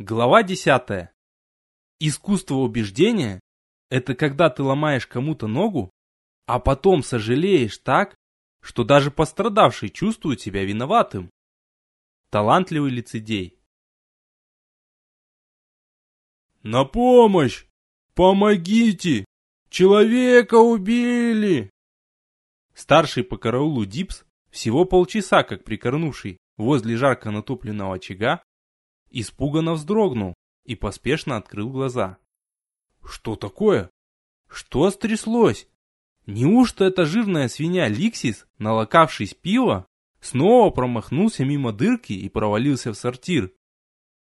Глава 10. Искусство убеждения – это когда ты ломаешь кому-то ногу, а потом сожалеешь так, что даже пострадавший чувствует себя виноватым. Талантливый лицедей. «На помощь! Помогите! Человека убили!» Старший по караулу Дипс, всего полчаса как прикорнувший возле жарко натопленного очага, испуганно вздрогнул и поспешно открыл глаза. Что такое? Что стряслось? Неужто эта жирная свинья Ликсис, налокавшись пива, снова промахнулся мимо дырки и провалился в сортир?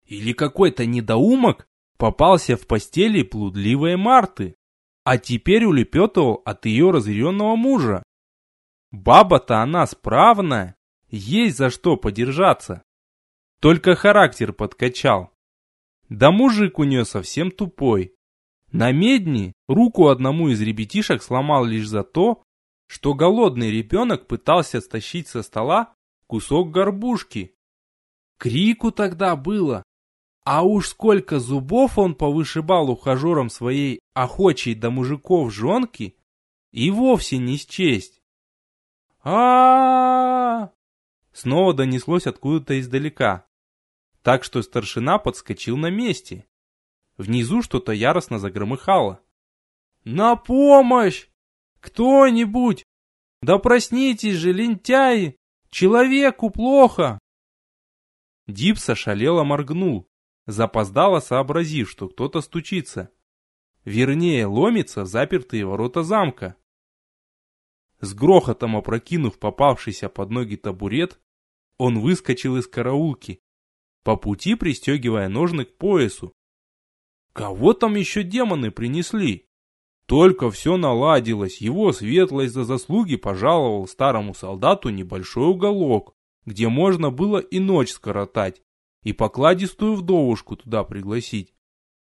Или какой-то недоумок попался в постели плудливой Марты, а теперь улепетывал от ее разъяренного мужа? Баба-то она справная, есть за что подержаться. Только характер подкачал. Да мужик у нее совсем тупой. На медни руку одному из ребятишек сломал лишь за то, что голодный ребенок пытался стащить со стола кусок горбушки. Крику тогда было. А уж сколько зубов он повышибал ухажерам своей охочей до мужиков жонки, и вовсе не счесть. -а, -а, -а Снова донеслось откуда-то издалека так что старшина подскочил на месте. Внизу что-то яростно загромыхало. «На помощь! Кто-нибудь! Да проснитесь же, лентяи! Человеку плохо!» Дипс ошалело моргнул, запоздало сообразив, что кто-то стучится. Вернее, ломится в запертые ворота замка. С грохотом опрокинув попавшийся под ноги табурет, он выскочил из караулки по пути пристегивая ножны к поясу. Кого там еще демоны принесли? Только все наладилось, его светлость за заслуги пожаловал старому солдату небольшой уголок, где можно было и ночь скоротать, и покладистую вдовушку туда пригласить.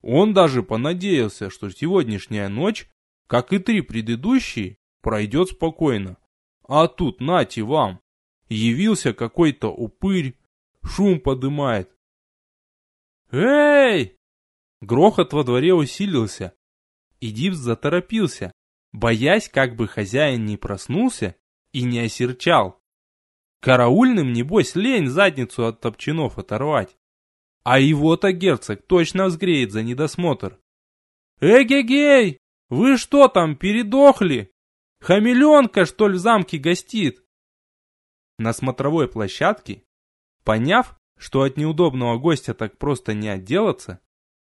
Он даже понадеялся, что сегодняшняя ночь, как и три предыдущие, пройдет спокойно. А тут, нате вам, явился какой-то упырь, шум подымает. «Эй!» Грохот во дворе усилился, и Дипс заторопился, боясь, как бы хозяин не проснулся и не осерчал. Караульным, небось, лень задницу от топчанов оторвать. А его-то герцог точно взгреет за недосмотр. «Эгегей! Вы что там, передохли? Хамелеонка, что ли, в замке гостит?» На смотровой площадке Поняв, что от неудобного гостя так просто не отделаться,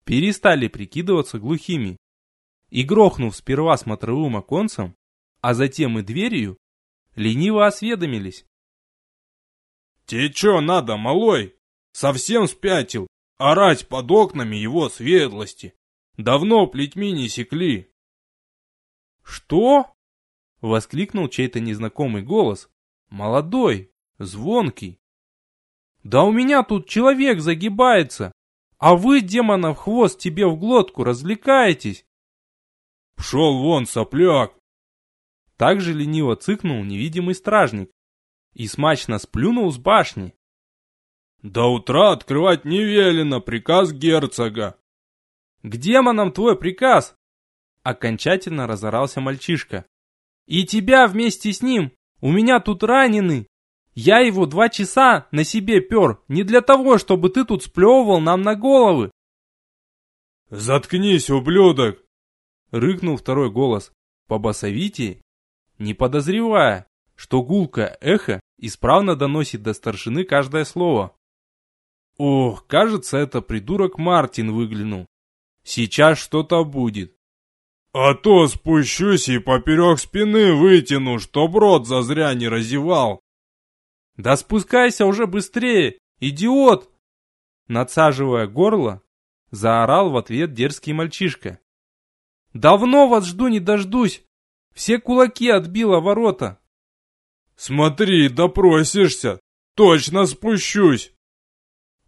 перестали прикидываться глухими и, грохнув сперва смотровым оконцем, а затем и дверью, лениво осведомились. «Те чё надо, малой? Совсем спятил? Орать под окнами его светлости. Давно плетьми не секли». «Что?» — воскликнул чей-то незнакомый голос, молодой, звонкий, да у меня тут человек загибается, а вы, демонов хвост, тебе в глотку развлекаетесь. Пшел вон, сопляк! Так же лениво цыкнул невидимый стражник и смачно сплюнул с башни. До утра открывать не велено, приказ герцога. К демонам твой приказ! Окончательно разорался мальчишка. И тебя вместе с ним! У меня тут раненый! Я его два часа на себе пер, не для того, чтобы ты тут сплевывал нам на головы. Заткнись, ублюдок! Рыкнул второй голос, по басовитии, не подозревая, что гулкое эхо исправно доносит до старшины каждое слово. Ох, кажется, это придурок Мартин выглянул. Сейчас что-то будет. А то спущусь и поперек спины вытяну, чтоб рот зазря не разевал. «Да спускайся уже быстрее, идиот!» Надсаживая горло, заорал в ответ дерзкий мальчишка. «Давно вас жду не дождусь! Все кулаки отбило ворота!» «Смотри, допросишься! Точно спущусь!»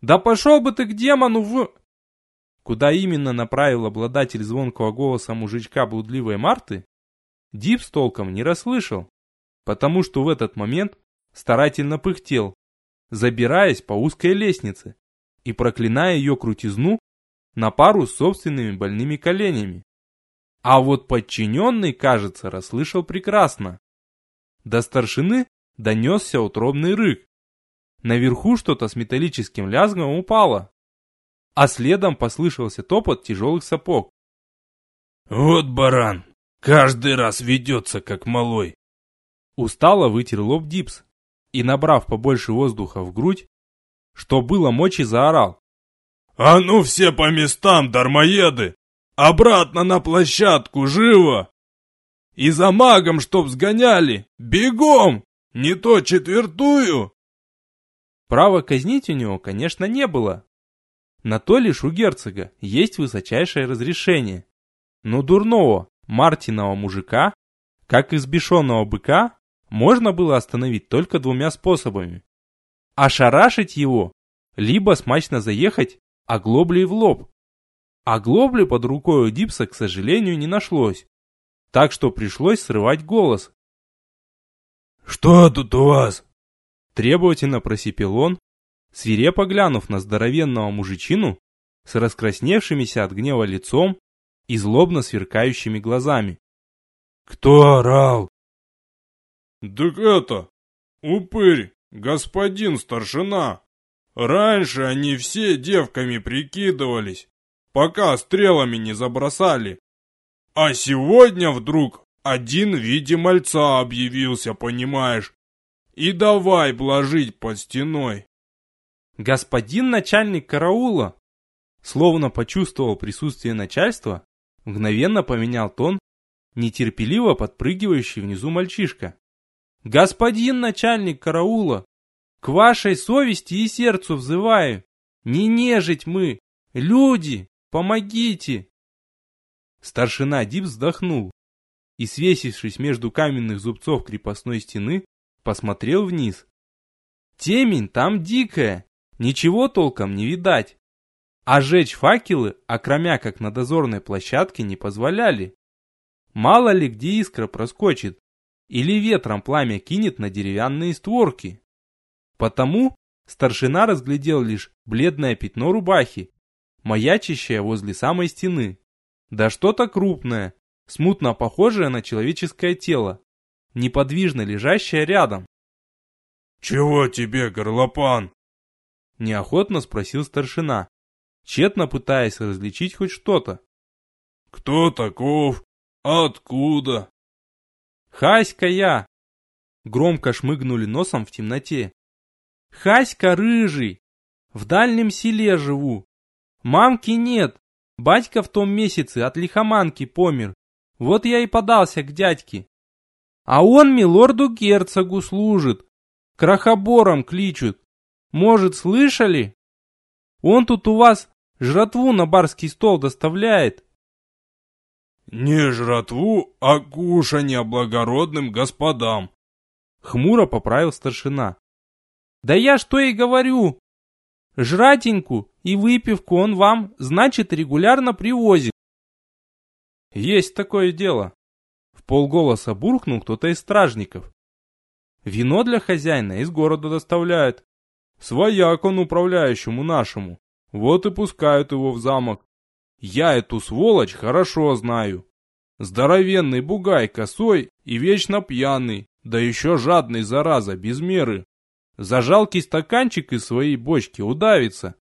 «Да пошел бы ты к демону в...» Куда именно направил обладатель звонкого голоса мужичка блудливой Марты, Дип с толком не расслышал, потому что в этот момент старательно пыхтел, забираясь по узкой лестнице и проклиная ее крутизну на пару с собственными больными коленями. А вот подчиненный, кажется, расслышал прекрасно. До старшины донесся утробный рык. Наверху что-то с металлическим лязгом упало. А следом послышался топот тяжелых сапог. «Вот баран! Каждый раз ведется, как малой!» Устало вытер лоб Дипс и, набрав побольше воздуха в грудь, что было мочи, заорал. «А ну все по местам, дармоеды! Обратно на площадку, живо! И за магом, чтоб сгоняли! Бегом! Не то четвертую!» Права казнить у него, конечно, не было. На то лишь у герцога есть высочайшее разрешение. Но дурного, Мартиного мужика, как избешенного быка, можно было остановить только двумя способами. Ошарашить его, либо смачно заехать оглоблей в лоб. Оглобли под рукой у Дипса, к сожалению, не нашлось, так что пришлось срывать голос. «Что тут у вас?» Требовательно просипел он, свирепо глянув на здоровенного мужичину с раскрасневшимися от гнева лицом и злобно сверкающими глазами. «Кто орал?» «Так это, упырь, господин старшина. Раньше они все девками прикидывались, пока стрелами не забросали. А сегодня вдруг один в виде мальца объявился, понимаешь, и давай блажить под стеной. Господин начальник караула, словно почувствовал присутствие начальства, мгновенно поменял тон, нетерпеливо подпрыгивающий внизу мальчишка. «Господин начальник караула, к вашей совести и сердцу взываю, не нежить мы, люди, помогите!» Старшина Дип вздохнул и, свесившись между каменных зубцов крепостной стены, посмотрел вниз. Темень там дикая, ничего толком не видать. А жечь факелы, окромя как на дозорной площадке, не позволяли. Мало ли где искра проскочит, или ветром пламя кинет на деревянные створки. Потому старшина разглядел лишь бледное пятно рубахи, маячащее возле самой стены. Да что-то крупное, смутно похожее на человеческое тело, неподвижно лежащее рядом. «Чего тебе, горлопан?» Неохотно спросил старшина, тщетно пытаясь различить хоть что-то. «Кто таков? Откуда?» «Хаська я!» Громко шмыгнули носом в темноте. «Хаська рыжий! В дальнем селе живу. Мамки нет. Батька в том месяце от лихоманки помер. Вот я и подался к дядьке. А он милорду-герцогу служит. Крахобором кличут. Может, слышали? Он тут у вас жратву на барский стол доставляет. Не жратву, а кушанье благородным господам. Хмуро поправил старшина. Да я что и говорю. Жратеньку и выпивку он вам, значит, регулярно привозит. Есть такое дело. В полголоса буркнул кто-то из стражников. Вино для хозяина из города доставляет. Свояк он управляющему нашему. Вот и пускают его в замок. Я эту сволочь хорошо знаю. Здоровенный бугай косой и вечно пьяный, да еще жадный зараза, без меры. За жалкий стаканчик из своей бочки удавится.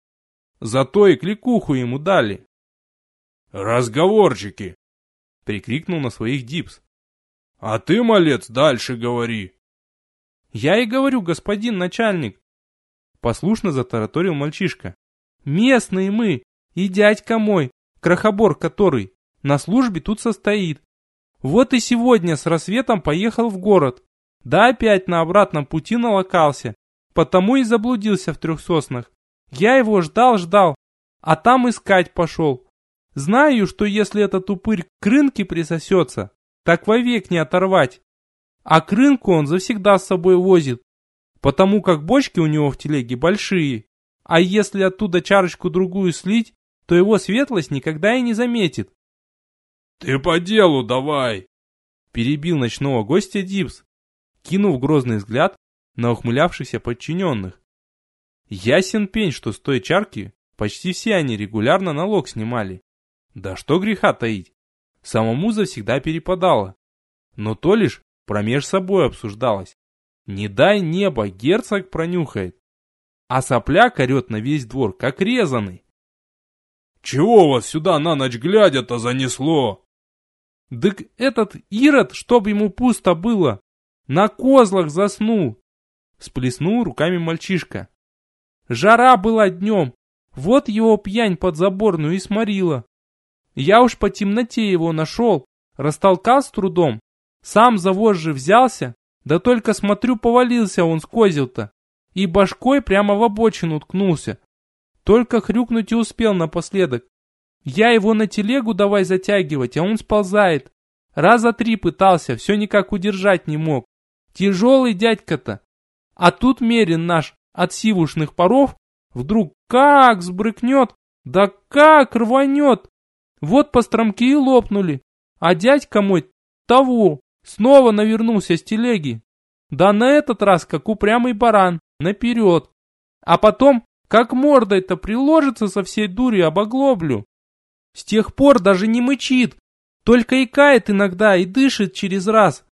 Зато и кликуху ему дали. «Разговорчики!» — прикрикнул на своих дипс. «А ты, малец, дальше говори!» «Я и говорю, господин начальник!» Послушно затараторил мальчишка. «Местные мы, и дядька мой, крохобор который, на службе тут состоит. Вот и сегодня с рассветом поехал в город. Да опять на обратном пути налокался, потому и заблудился в трех соснах. Я его ждал-ждал, а там искать пошел. Знаю, что если этот упырь к рынке присосется, так вовек не оторвать. А к рынку он завсегда с собой возит, потому как бочки у него в телеге большие. А если оттуда чарочку-другую слить, то его светлость никогда и не заметит. «Ты по делу давай!» Перебил ночного гостя Дипс, кинув грозный взгляд на ухмылявшихся подчиненных. Ясен пень, что с той чарки почти все они регулярно налог снимали. Да что греха таить, самому завсегда перепадало. Но то лишь промеж собой обсуждалось. Не дай небо, герцог пронюхает. А сопляк орет на весь двор, как резанный. «Чего вас сюда на ночь глядя-то занесло?» «Дык этот Ирод, чтоб ему пусто было, на козлах заснул!» Сплеснул руками мальчишка. «Жара была днем, вот его пьянь под заборную и сморила. Я уж по темноте его нашел, растолкал с трудом, сам за вожжи взялся, да только смотрю, повалился он с козел-то, и башкой прямо в обочину уткнулся. Только хрюкнуть и успел напоследок. Я его на телегу давай затягивать, а он сползает. Раза три пытался, все никак удержать не мог. Тяжелый дядька-то. А тут Мерин наш от сивушных паров вдруг как сбрыкнет, да как рванет. Вот постромки и лопнули. А дядька мой того, снова навернулся с телеги. Да на этот раз, как упрямый баран, наперед. А потом, как мордой-то приложится со всей дурью об оглоблю. С тех пор даже не мычит, только икает иногда и дышит через раз.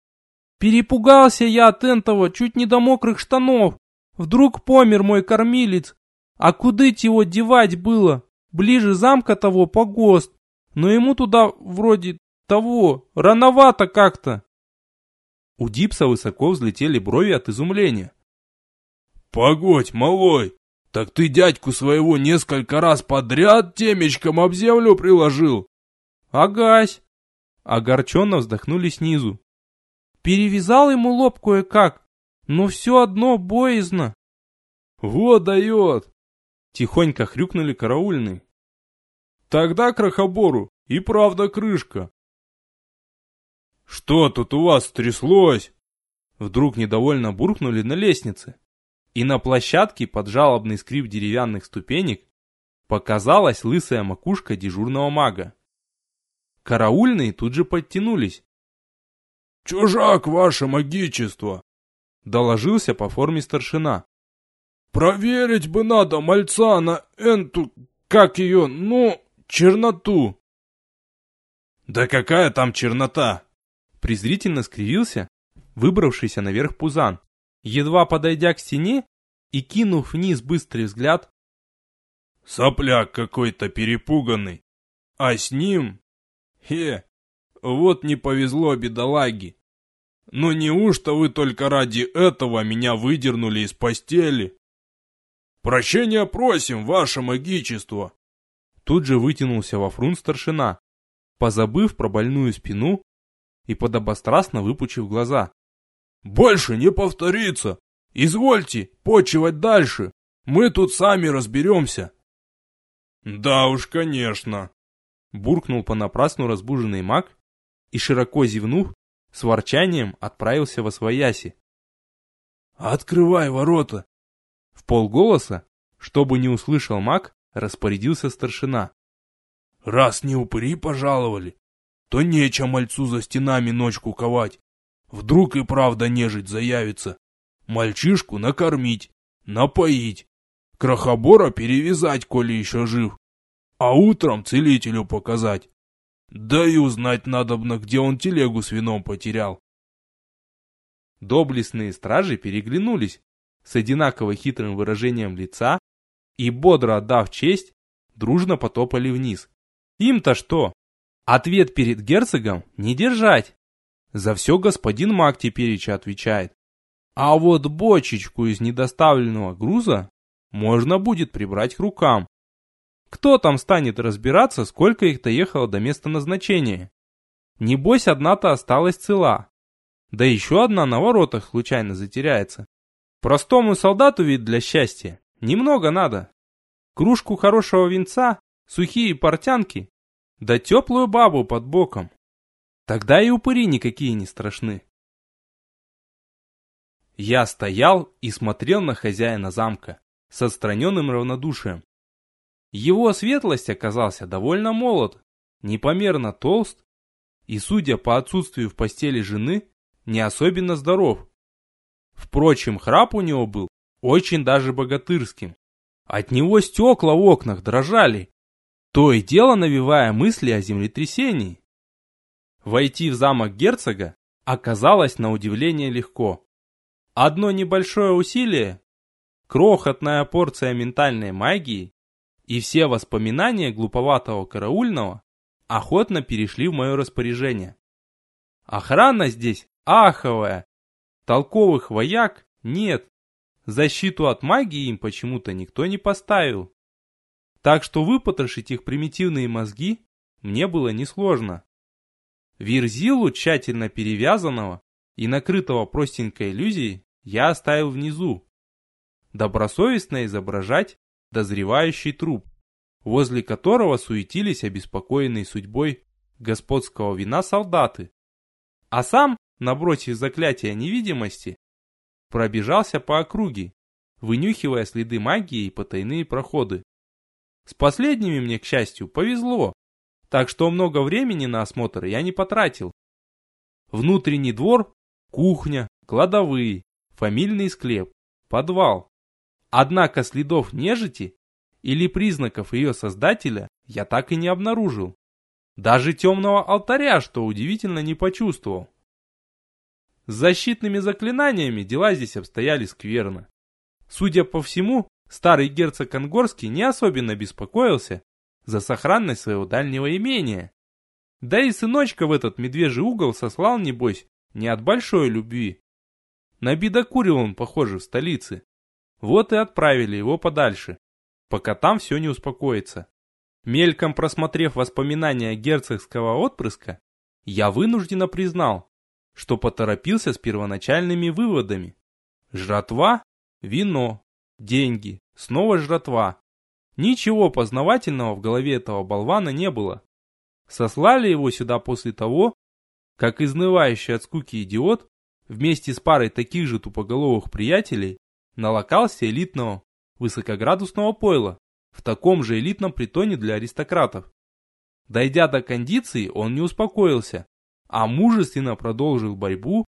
Перепугался я от этого чуть не до мокрых штанов. Вдруг помер мой кормилец. А кудыть его девать было? Ближе замка того погост. Но ему туда вроде того, рановато как-то. У Дипса высоко взлетели брови от изумления. «Погодь, малой, так ты дядьку своего несколько раз подряд темечком об землю приложил?» «Агась!» Огорченно вздохнули снизу. «Перевязал ему лоб кое-как, но все одно боязно». «Вот дает!» Тихонько хрюкнули караульные. «Тогда крохобору и правда крышка. «Что тут у вас стряслось?» Вдруг недовольно буркнули на лестнице. И на площадке под жалобный скрип деревянных ступенек показалась лысая макушка дежурного мага. Караульные тут же подтянулись. «Чужак, ваше магичество!» Доложился по форме старшина. «Проверить бы надо мальца на энту, как ее, ну, черноту!» «Да какая там чернота?» презрительно скривился выбравшийся наверх Пузан, едва подойдя к стене и кинув вниз быстрый взгляд. «Сопляк какой-то перепуганный, а с ним... Хе, вот не повезло бедолаге. Но неужто вы только ради этого меня выдернули из постели? Прощения просим, ваше магичество!» Тут же вытянулся во фрунт старшина, позабыв про больную спину и подобострастно выпучив глаза. «Больше не повторится! Извольте почивать дальше! Мы тут сами разберемся!» «Да уж, конечно!» Буркнул понапрасну разбуженный маг и, широко зевнув, с ворчанием отправился во свояси. «Открывай ворота!» В полголоса, чтобы не услышал маг, распорядился старшина. «Раз не упыри пожаловали, то нечем мальцу за стенами ночку ковать. Вдруг и правда нежить заявится. Мальчишку накормить, напоить, крохобора перевязать, коли еще жив, а утром целителю показать. Да и узнать надобно, где он телегу с вином потерял. Доблестные стражи переглянулись с одинаково хитрым выражением лица и, бодро отдав честь, дружно потопали вниз. Им-то что? Ответ перед герцогом не держать. За все господин маг тепереча отвечает. А вот бочечку из недоставленного груза можно будет прибрать к рукам. Кто там станет разбираться, сколько их доехало до места назначения? Небось, одна-то осталась цела. Да еще одна на воротах случайно затеряется. Простому солдату ведь для счастья немного надо. Кружку хорошего винца, сухие портянки да теплую бабу под боком. Тогда и упыри никакие не страшны. Я стоял и смотрел на хозяина замка с отстраненным равнодушием. Его светлость оказался довольно молод, непомерно толст и, судя по отсутствию в постели жены, не особенно здоров. Впрочем, храп у него был очень даже богатырским. От него стекла в окнах дрожали, то и дело навевая мысли о землетрясении. Войти в замок герцога оказалось на удивление легко. Одно небольшое усилие, крохотная порция ментальной магии и все воспоминания глуповатого караульного охотно перешли в мое распоряжение. Охрана здесь аховая, толковых вояк нет, защиту от магии им почему-то никто не поставил. Так что выпотрошить их примитивные мозги мне было несложно. Верзилу, тщательно перевязанного и накрытого простенькой иллюзией, я оставил внизу. Добросовестно изображать дозревающий труп, возле которого суетились обеспокоенные судьбой господского вина солдаты. А сам, набросив заклятие невидимости, пробежался по округе, вынюхивая следы магии и потайные проходы. С последними мне, к счастью, повезло, так что много времени на осмотр я не потратил. Внутренний двор, кухня, кладовые, фамильный склеп, подвал. Однако следов нежити или признаков ее создателя я так и не обнаружил. Даже темного алтаря, что удивительно, не почувствовал. С защитными заклинаниями дела здесь обстояли скверно. Судя по всему, старый герцог Ангорский не особенно беспокоился за сохранность своего дальнего имения. Да и сыночка в этот медвежий угол сослал, небось, не от большой любви. Набедокурил он, похоже, в столице. Вот и отправили его подальше, пока там все не успокоится. Мельком просмотрев воспоминания герцогского отпрыска, я вынужденно признал, что поторопился с первоначальными выводами. Жратва, вино, деньги, снова жратва. Ничего познавательного в голове этого болвана не было. Сослали его сюда после того, как изнывающий от скуки идиот вместе с парой таких же тупоголовых приятелей налокался элитного высокоградусного пойла в таком же элитном притоне для аристократов. Дойдя до кондиции, он не успокоился а мужественно продолжил борьбу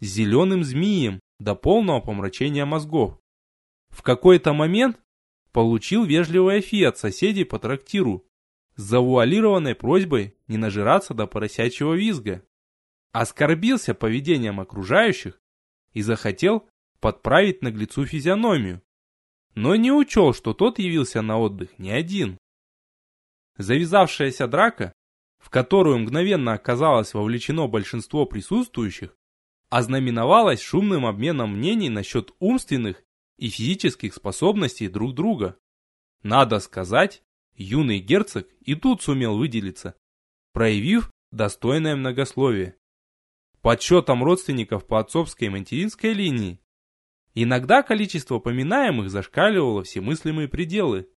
с зеленым змеем до полного помрачения мозгов. В какой-то момент получил вежливый фи от соседей по трактиру с завуалированной просьбой не нажираться до поросячьего визга. Оскорбился поведением окружающих и захотел подправить наглецу физиономию, но не учел, что тот явился на отдых не один. Завязавшаяся драка в которую мгновенно оказалось вовлечено большинство присутствующих, ознаменовалась шумным обменом мнений насчет умственных и физических способностей друг друга. Надо сказать, юный герцог и тут сумел выделиться, проявив достойное многословие. Подсчетом родственников по отцовской и материнской линии. Иногда количество поминаемых зашкаливало все мыслимые пределы.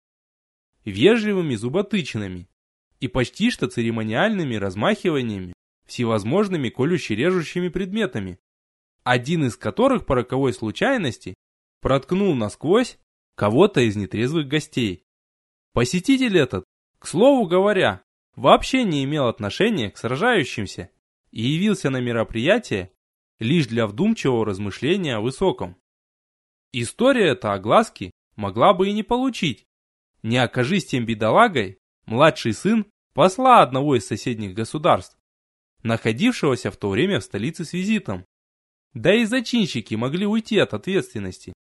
Вежливыми зуботычинами, и почти что церемониальными размахиваниями всевозможными колюще-режущими предметами, один из которых по роковой случайности проткнул насквозь кого-то из нетрезвых гостей. Посетитель этот, к слову говоря, вообще не имел отношения к сражающимся и явился на мероприятие лишь для вдумчивого размышления о высоком. История эта огласки могла бы и не получить, не окажись тем бедолагой младший сын посла одного из соседних государств, находившегося в то время в столице с визитом. Да и зачинщики могли уйти от ответственности,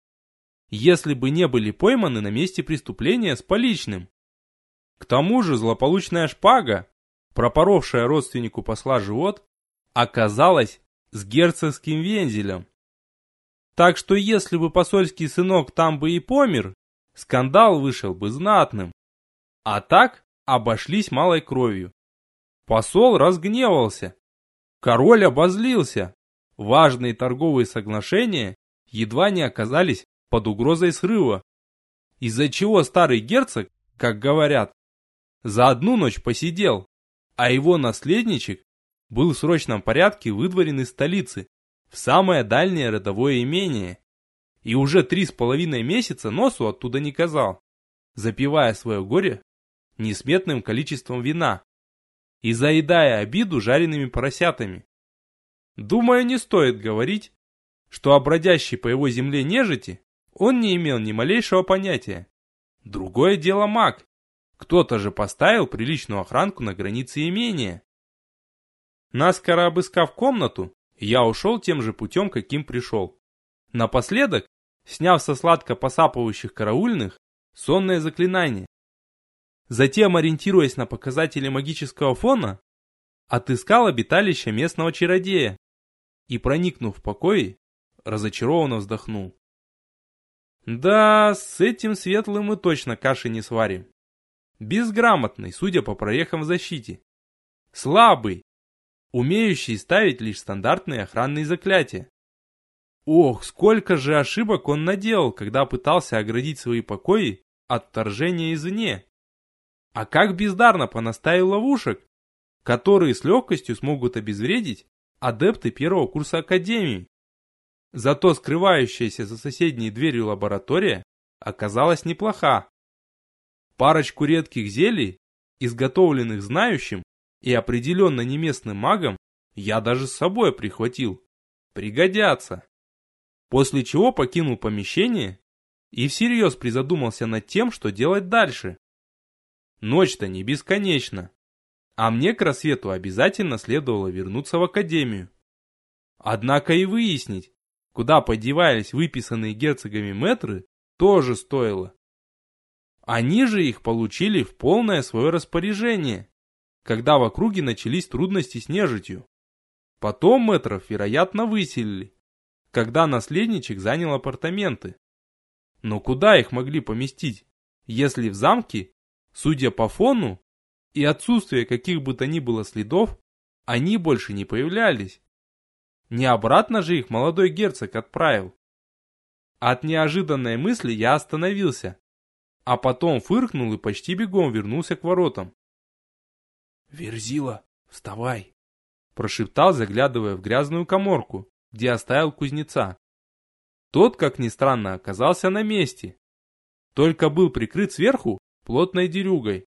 если бы не были пойманы на месте преступления с поличным. К тому же злополучная шпага, пропоровшая родственнику посла живот, оказалась с герцогским вензелем. Так что если бы посольский сынок там бы и помер, скандал вышел бы знатным. А так, обошлись малой кровью. Посол разгневался. Король обозлился. Важные торговые соглашения едва не оказались под угрозой срыва. Из-за чего старый герцог, как говорят, за одну ночь посидел, а его наследничек был в срочном порядке выдворен из столицы в самое дальнее родовое имение и уже три с половиной месяца носу оттуда не казал, запивая свое горе несметным количеством вина и заедая обиду жареными поросятами. Думаю, не стоит говорить, что о бродящей по его земле нежити он не имел ни малейшего понятия. Другое дело маг. Кто-то же поставил приличную охранку на границе имения. Наскоро обыскав комнату, я ушел тем же путем, каким пришел. Напоследок, сняв со сладко посапывающих караульных, сонное заклинание. Затем, ориентируясь на показатели магического фона, отыскал обиталище местного чародея и, проникнув в покой, разочарованно вздохнул. Да, с этим светлым мы точно каши не сварим. Безграмотный, судя по проехам в защите. Слабый, умеющий ставить лишь стандартные охранные заклятия. Ох, сколько же ошибок он наделал, когда пытался оградить свои покои от вторжения извне. А как бездарно понаставил ловушек, которые с легкостью смогут обезвредить адепты первого курса Академии. Зато скрывающаяся за соседней дверью лаборатория оказалась неплоха. Парочку редких зелий, изготовленных знающим и определенно не местным магом, я даже с собой прихватил. Пригодятся. После чего покинул помещение и всерьез призадумался над тем, что делать дальше. Ночь-то не бесконечна. А мне к рассвету обязательно следовало вернуться в академию. Однако и выяснить, куда подевались выписанные герцогами метры, тоже стоило. Они же их получили в полное свое распоряжение, когда в округе начались трудности с нежитью. Потом метров, вероятно, выселили, когда наследничек занял апартаменты. Но куда их могли поместить, если в замке, судя по фону и отсутствию каких бы то ни было следов, они больше не появлялись? Не обратно же их молодой герцог отправил. От неожиданной мысли я остановился, а потом фыркнул и почти бегом вернулся к воротам. «Верзила, вставай!» Прошептал, заглядывая в грязную коморку, где оставил кузнеца. Тот, как ни странно, оказался на месте. Только был прикрыт сверху плотной дерюгой.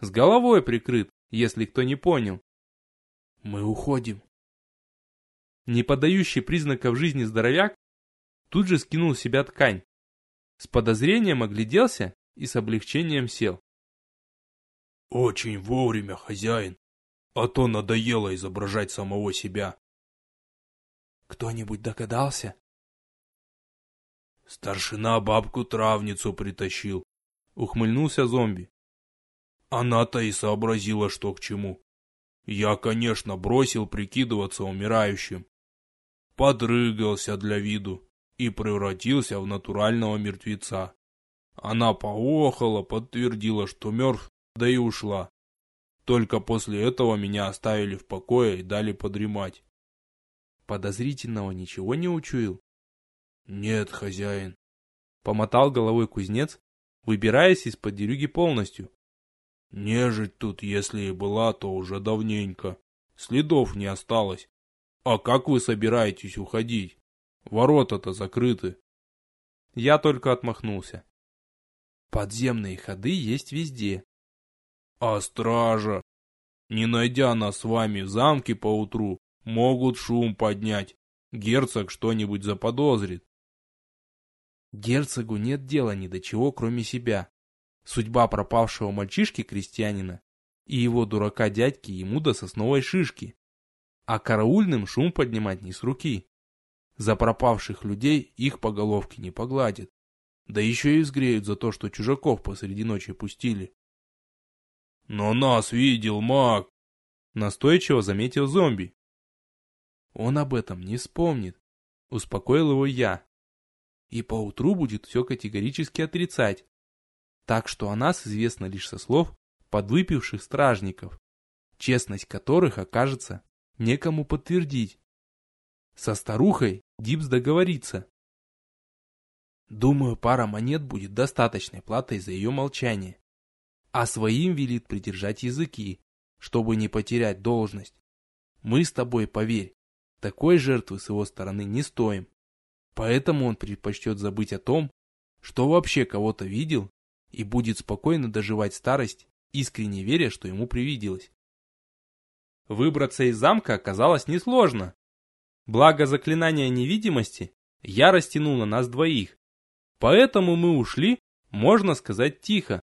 С головой прикрыт, если кто не понял. «Мы уходим», не подающий признаков жизни здоровяк, тут же скинул с себя ткань. С подозрением огляделся и с облегчением сел. «Очень вовремя, хозяин, а то надоело изображать самого себя». «Кто-нибудь догадался?» «Старшина бабку-травницу притащил», — ухмыльнулся зомби. Она-то и сообразила, что к чему. Я, конечно, бросил прикидываться умирающим, подрыгался для виду и превратился в натурального мертвеца. Она поохала, подтвердила, что мертв, да и ушла. Только после этого меня оставили в покое и дали подремать. Подозрительного ничего не учуял? Нет, хозяин. Помотал головой кузнец, выбираясь из-под дерюги полностью. Нежить тут, если и была, то уже давненько. Следов не осталось. «А как вы собираетесь уходить? Ворота-то закрыты». Я только отмахнулся. Подземные ходы есть везде. А стража? Не найдя нас с вами в замке поутру, могут шум поднять. Герцог что-нибудь заподозрит. Герцогу нет дела ни до чего, кроме себя. Судьба пропавшего мальчишки-крестьянина и его дурака-дядьки ему до сосновой шишки а караульным шум поднимать не с руки. За пропавших людей их по головке не погладят. Да еще и сгреют за то, что чужаков посреди ночи пустили. «Но нас видел маг!» Настойчиво заметил зомби. Он об этом не вспомнит. Успокоил его я. И поутру будет все категорически отрицать. Так что о нас известно лишь со слов подвыпивших стражников, честность которых окажется некому подтвердить. Со старухой Дипс договорится. Думаю, пара монет будет достаточной платой за ее молчание. А своим велит придержать языки, чтобы не потерять должность. Мы с тобой, поверь, такой жертвы с его стороны не стоим. Поэтому он предпочтет забыть о том, что вообще кого-то видел, и будет спокойно доживать старость, искренне веря, что ему привиделось. Выбраться из замка оказалось несложно. Благо заклинания невидимости я растянул на нас двоих. Поэтому мы ушли, можно сказать тихо.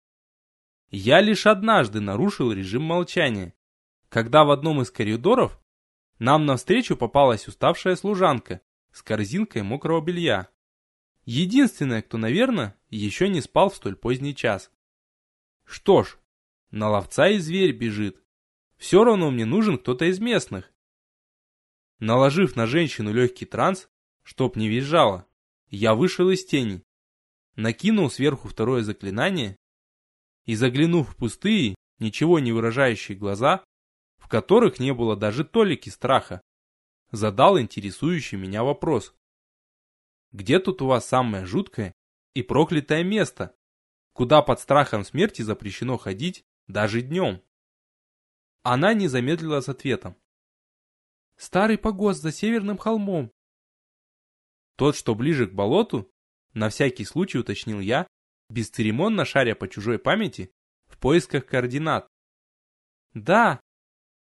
Я лишь однажды нарушил режим молчания, когда в одном из коридоров нам навстречу попалась уставшая служанка с корзинкой мокрого белья. Единственная, кто, наверное, еще не спал в столь поздний час. Что ж, на ловца и зверь бежит. Все равно мне нужен кто-то из местных. Наложив на женщину легкий транс, чтоб не визжала, я вышел из тени, накинул сверху второе заклинание и, заглянув в пустые, ничего не выражающие глаза, в которых не было даже толики страха, задал интересующий меня вопрос. Где тут у вас самое жуткое и проклятое место, куда под страхом смерти запрещено ходить даже днем? Она не замедлила с ответом. Старый погост за северным холмом. Тот, что ближе к болоту, на всякий случай уточнил я, бесцеремонно шаря по чужой памяти в поисках координат. Да,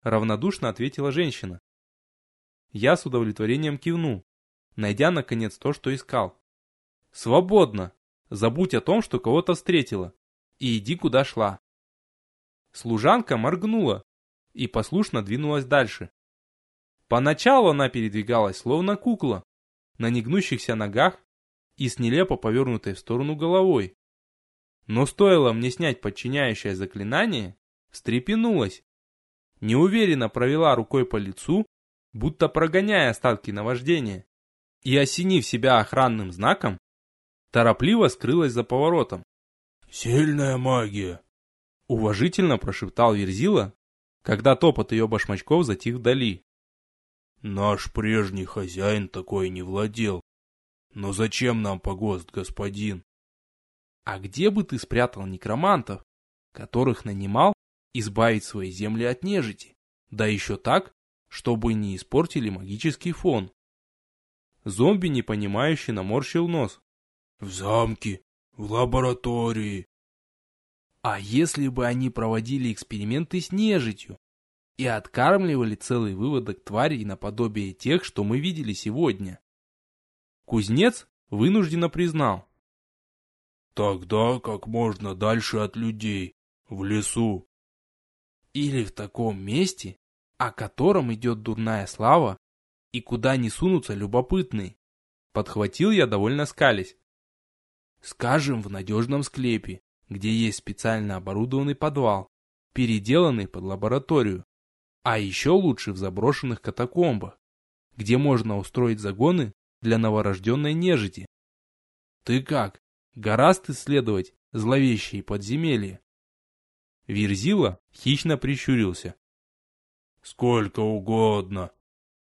равнодушно ответила женщина. Я с удовлетворением кивнул найдя наконец то, что искал. Свободно. Забудь о том, что кого-то встретила. И иди куда шла. Служанка моргнула и послушно двинулась дальше. Поначалу она передвигалась словно кукла, на негнущихся ногах и с нелепо повернутой в сторону головой. Но стоило мне снять подчиняющее заклинание, встрепенулась. Неуверенно провела рукой по лицу, будто прогоняя остатки наваждения и, осенив себя охранным знаком, торопливо скрылась за поворотом. «Сильная магия!» Уважительно прошептал Верзила, когда топот ее башмачков затих вдали. «Наш прежний хозяин такой не владел. Но зачем нам погост, господин?» «А где бы ты спрятал некромантов, которых нанимал избавить свои земли от нежити? Да еще так, чтобы не испортили магический фон?» Зомби, непонимающе, наморщил нос. В замке, в лаборатории. А если бы они проводили эксперименты с нежитью и откармливали целый выводок тварей наподобие тех, что мы видели сегодня? Кузнец вынужденно признал. Тогда как можно дальше от людей, в лесу. Или в таком месте, о котором идет дурная слава, и куда не сунутся любопытные. Подхватил я довольно скались. Скажем, в надежном склепе, где есть специально оборудованный подвал, переделанный под лабораторию. А еще лучше в заброшенных катакомбах, где можно устроить загоны для новорожденной нежити. Ты как, гораст исследовать зловещие подземелья? Верзила хищно прищурился. Сколько угодно,